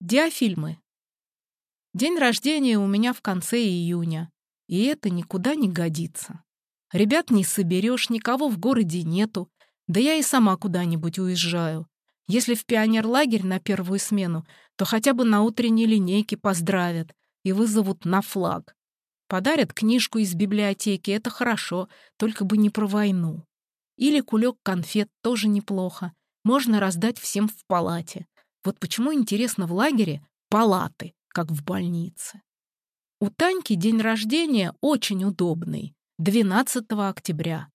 Диафильмы. День рождения у меня в конце июня, и это никуда не годится. Ребят не соберешь, никого в городе нету, да я и сама куда-нибудь уезжаю. Если в пионерлагерь на первую смену, то хотя бы на утренней линейке поздравят и вызовут на флаг. Подарят книжку из библиотеки, это хорошо, только бы не про войну. Или кулек конфет тоже неплохо. Можно раздать всем в палате. Вот почему, интересно, в лагере палаты, как в больнице. У Таньки день рождения очень удобный, 12 октября.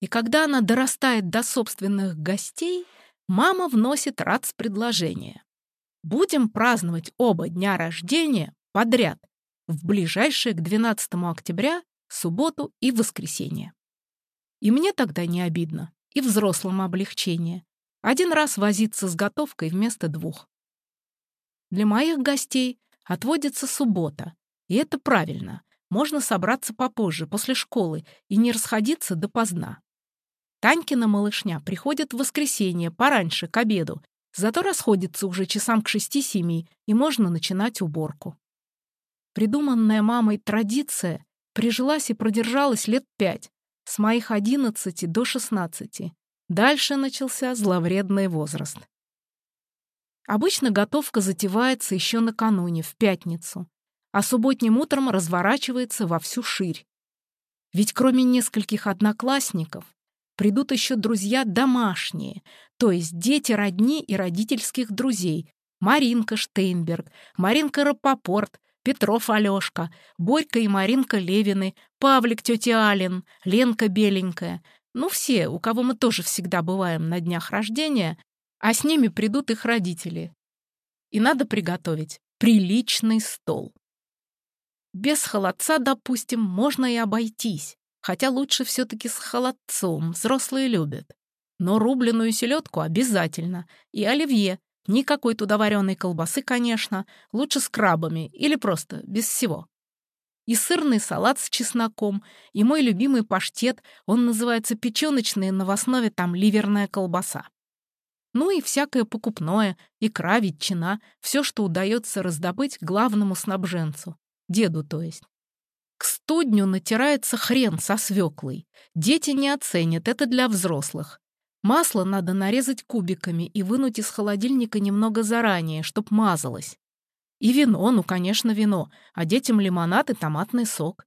И когда она дорастает до собственных гостей, мама вносит РАЦ-предложение. Будем праздновать оба дня рождения подряд в ближайшие к 12 октября, субботу и воскресенье. И мне тогда не обидно, и взрослым облегчение. Один раз возиться с готовкой вместо двух. Для моих гостей отводится суббота, и это правильно. Можно собраться попозже, после школы, и не расходиться допоздна. Танькина малышня приходит в воскресенье, пораньше, к обеду, зато расходится уже часам к шести-семи, и можно начинать уборку. Придуманная мамой традиция прижилась и продержалась лет пять, с моих одиннадцати до шестнадцати. Дальше начался зловредный возраст. Обычно готовка затевается еще накануне, в пятницу, а субботним утром разворачивается во всю ширь. Ведь кроме нескольких одноклассников придут еще друзья домашние, то есть дети родни и родительских друзей. Маринка Штейнберг, Маринка Рапопорт, Петров Алешка, Борька и Маринка Левины, Павлик тетя Ален, Ленка Беленькая — ну, все, у кого мы тоже всегда бываем на днях рождения, а с ними придут их родители. И надо приготовить приличный стол. Без холодца, допустим, можно и обойтись, хотя лучше все-таки с холодцом, взрослые любят. Но рубленую селедку обязательно, и оливье, никакой туда вареной колбасы, конечно, лучше с крабами или просто без всего и сырный салат с чесноком, и мой любимый паштет, он называется печёночный, но в основе там ливерная колбаса. Ну и всякое покупное, икра, ветчина, все, что удается раздобыть главному снабженцу, деду то есть. К студню натирается хрен со свеклой. Дети не оценят, это для взрослых. Масло надо нарезать кубиками и вынуть из холодильника немного заранее, чтоб мазалось. И вино, ну, конечно, вино, а детям лимонад и томатный сок.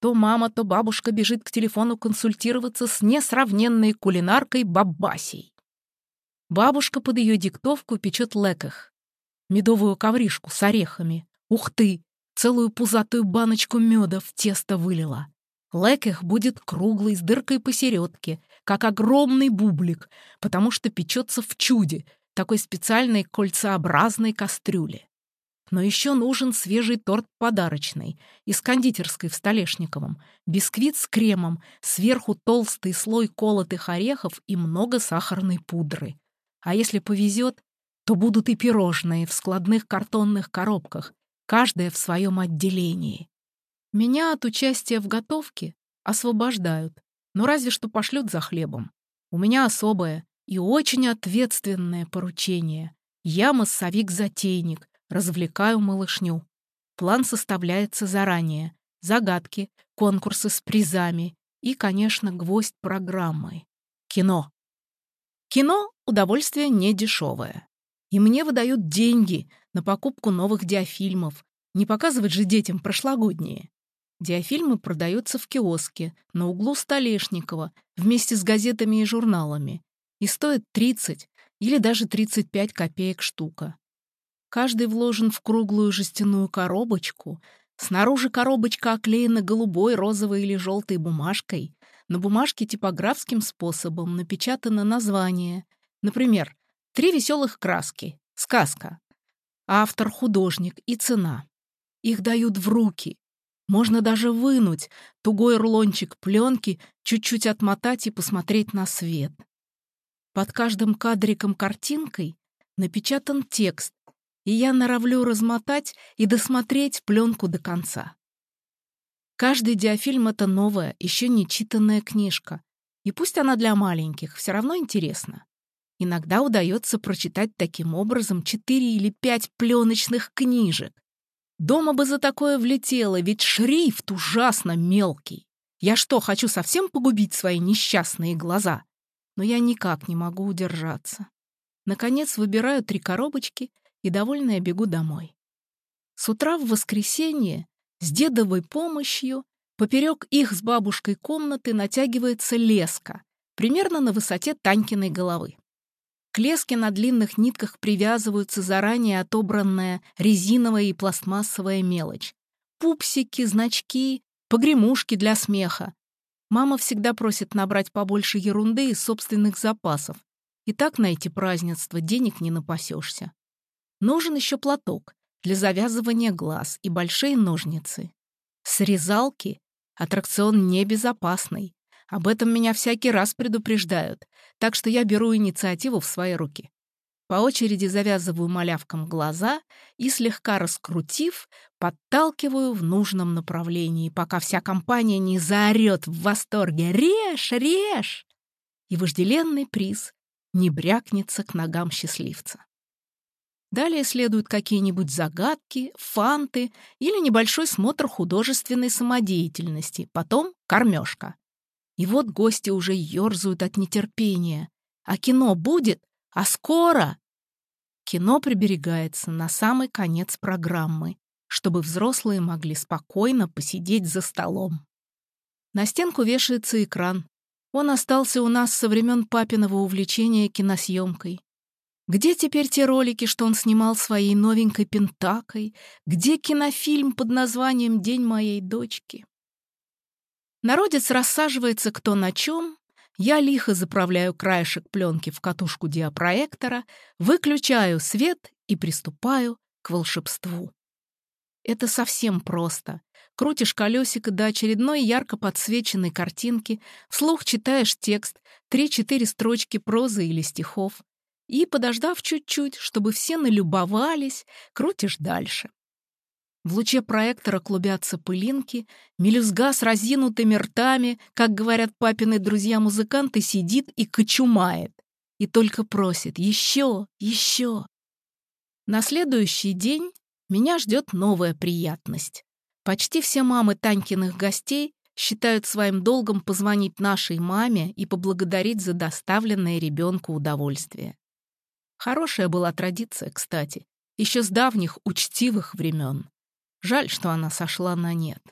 То мама, то бабушка бежит к телефону консультироваться с несравненной кулинаркой Бабасей. Бабушка под ее диктовку печет леках. Медовую ковришку с орехами. Ух ты! Целую пузатую баночку меда в тесто вылила. Леках будет круглый, с дыркой посередке, как огромный бублик, потому что печется в чуде, такой специальной кольцеобразной кастрюле. Но еще нужен свежий торт подарочный, из кондитерской в Столешниковом, бисквит с кремом, сверху толстый слой колотых орехов и много сахарной пудры. А если повезет, то будут и пирожные в складных картонных коробках, каждая в своем отделении. Меня от участия в готовке освобождают, но разве что пошлют за хлебом. У меня особое и очень ответственное поручение. Я массовик-затейник, развлекаю малышню. План составляется заранее. Загадки, конкурсы с призами и, конечно, гвоздь программы. Кино. Кино — удовольствие не дешевое. И мне выдают деньги на покупку новых диафильмов. Не показывать же детям прошлогодние. Диафильмы продаются в киоске на углу Столешникова вместе с газетами и журналами и стоят 30 или даже 35 копеек штука. Каждый вложен в круглую жестяную коробочку. Снаружи коробочка оклеена голубой, розовой или желтой бумажкой. На бумажке типографским способом напечатано название. Например, «Три веселых краски», «Сказка», автор, художник и цена. Их дают в руки. Можно даже вынуть тугой рулончик пленки, чуть-чуть отмотать и посмотреть на свет. Под каждым кадриком картинкой напечатан текст, и я норовлю размотать и досмотреть пленку до конца. Каждый диафильм — это новая, еще не читанная книжка. И пусть она для маленьких, все равно интересна. Иногда удается прочитать таким образом четыре или пять пленочных книжек. Дома бы за такое влетело, ведь шрифт ужасно мелкий. Я что, хочу совсем погубить свои несчастные глаза? Но я никак не могу удержаться. Наконец выбираю три коробочки и, довольная, бегу домой. С утра в воскресенье с дедовой помощью поперек их с бабушкой комнаты натягивается леска, примерно на высоте Танькиной головы. К леске на длинных нитках привязываются заранее отобранная резиновая и пластмассовая мелочь. Пупсики, значки, погремушки для смеха. Мама всегда просит набрать побольше ерунды из собственных запасов. И так на эти празднества денег не напасешься. Нужен еще платок для завязывания глаз и большие ножницы. Срезалки — аттракцион небезопасный. Об этом меня всякий раз предупреждают, так что я беру инициативу в свои руки. По очереди завязываю малявкам глаза и, слегка раскрутив, подталкиваю в нужном направлении, пока вся компания не заорет в восторге «Режь! Режь!» и вожделенный приз не брякнется к ногам счастливца. Далее следуют какие-нибудь загадки, фанты или небольшой смотр художественной самодеятельности, потом кормежка. И вот гости уже ерзают от нетерпения. А кино будет? А скоро? Кино приберегается на самый конец программы, чтобы взрослые могли спокойно посидеть за столом. На стенку вешается экран. Он остался у нас со времен папиного увлечения киносъемкой. Где теперь те ролики, что он снимал своей новенькой пентакой? Где кинофильм под названием «День моей дочки»? Народец рассаживается кто на чем. Я лихо заправляю краешек пленки в катушку диапроектора, выключаю свет и приступаю к волшебству. Это совсем просто. Крутишь колесико до очередной ярко подсвеченной картинки, вслух читаешь текст, три-четыре строчки прозы или стихов, и, подождав чуть-чуть, чтобы все налюбовались, крутишь дальше. В луче проектора клубятся пылинки, мелюзга с разинутыми ртами, как говорят папины друзья-музыканты, сидит и кочумает. И только просит «Еще! Еще!». На следующий день меня ждет новая приятность. Почти все мамы Танькиных гостей считают своим долгом позвонить нашей маме и поблагодарить за доставленное ребенку удовольствие. Хорошая была традиция, кстати, еще с давних учтивых времен. Жаль, что она сошла на нет.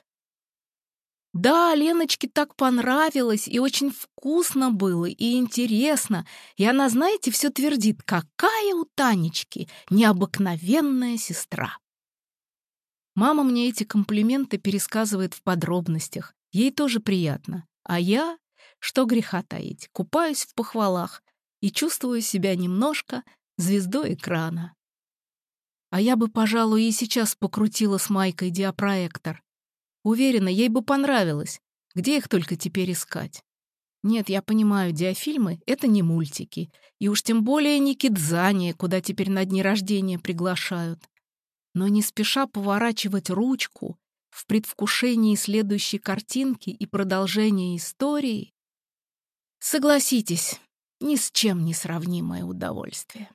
Да, Леночке так понравилось, и очень вкусно было, и интересно. И она, знаете, все твердит, какая у Танечки необыкновенная сестра. Мама мне эти комплименты пересказывает в подробностях. Ей тоже приятно. А я, что греха таить, купаюсь в похвалах и чувствую себя немножко звездой экрана. А я бы, пожалуй, и сейчас покрутила с Майкой диапроектор. Уверена, ей бы понравилось. Где их только теперь искать? Нет, я понимаю, диафильмы — это не мультики. И уж тем более не кидзание, куда теперь на дни рождения приглашают. Но не спеша поворачивать ручку в предвкушении следующей картинки и продолжения истории, согласитесь, ни с чем не сравнимое удовольствие.